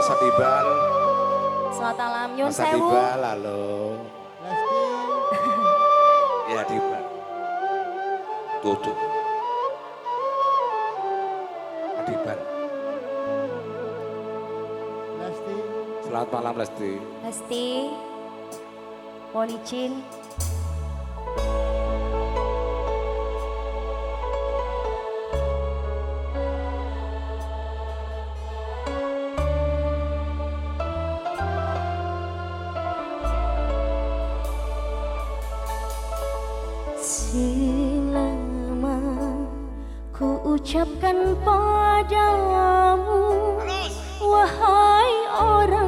Mas Adibal. Selamat malam, Nyun Mas Sewu. Adibal, halo. Lesti, Ya Adibal. Tuh. Adibal. Lesti, Selamat malam Lesti. Lesti. Mohon izin. Ucapkan padamu Wahai orang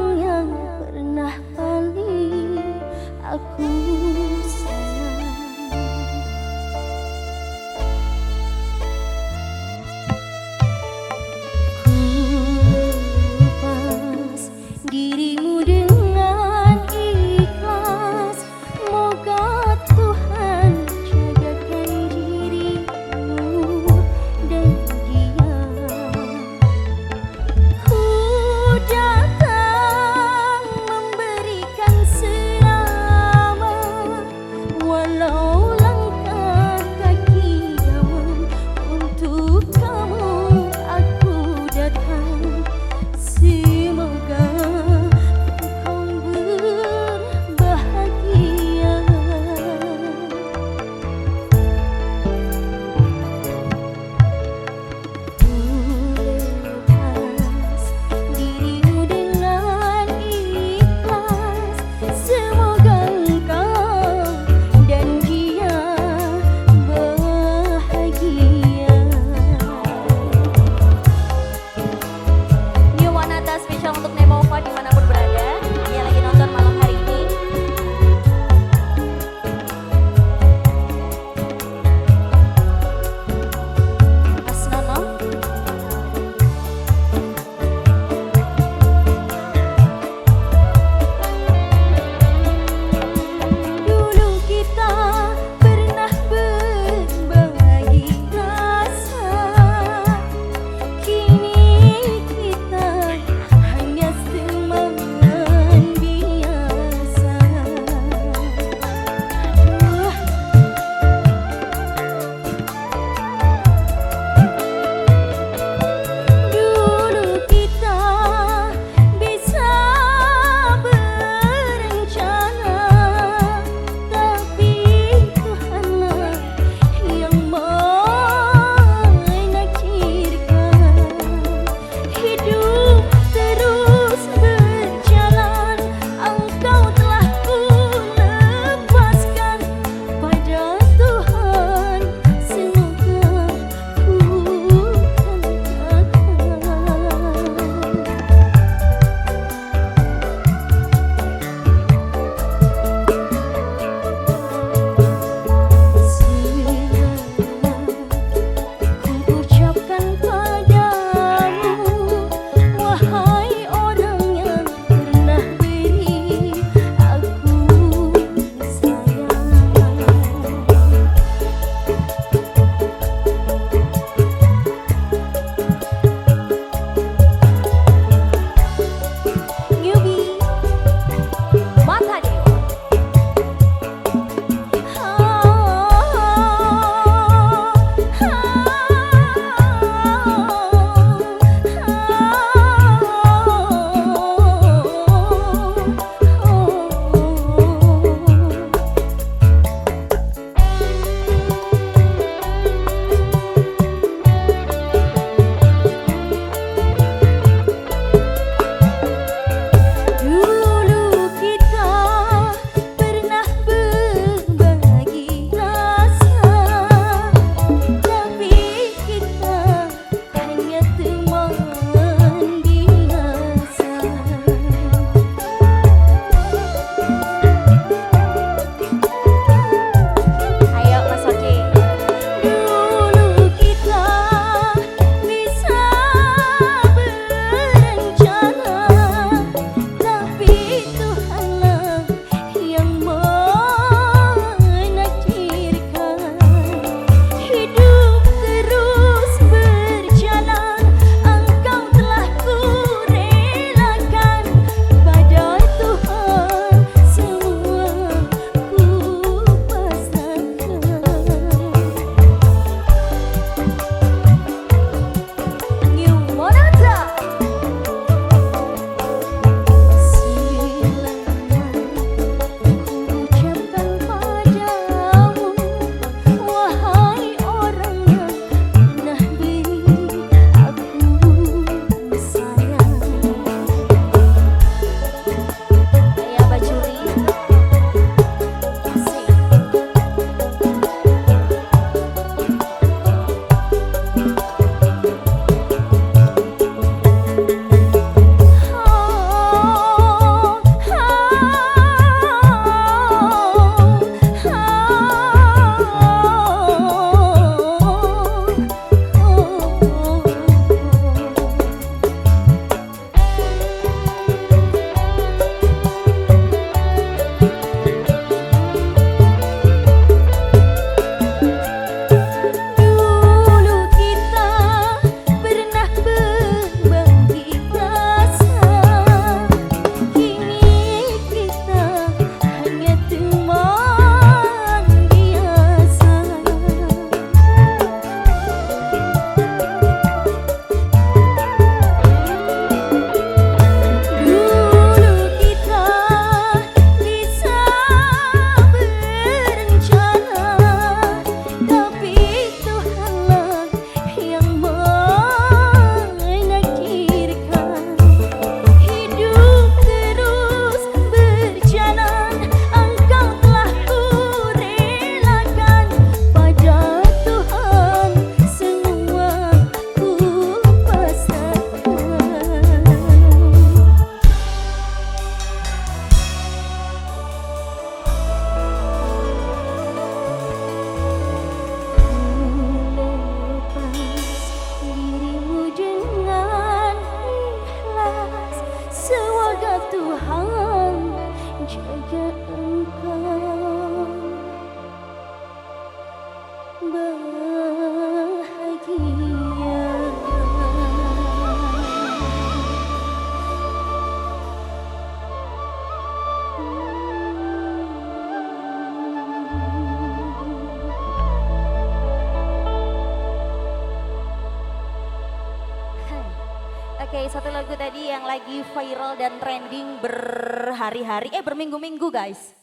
Oke, satu lagu tadi yang lagi viral dan trending berhari-hari, eh berminggu-minggu guys.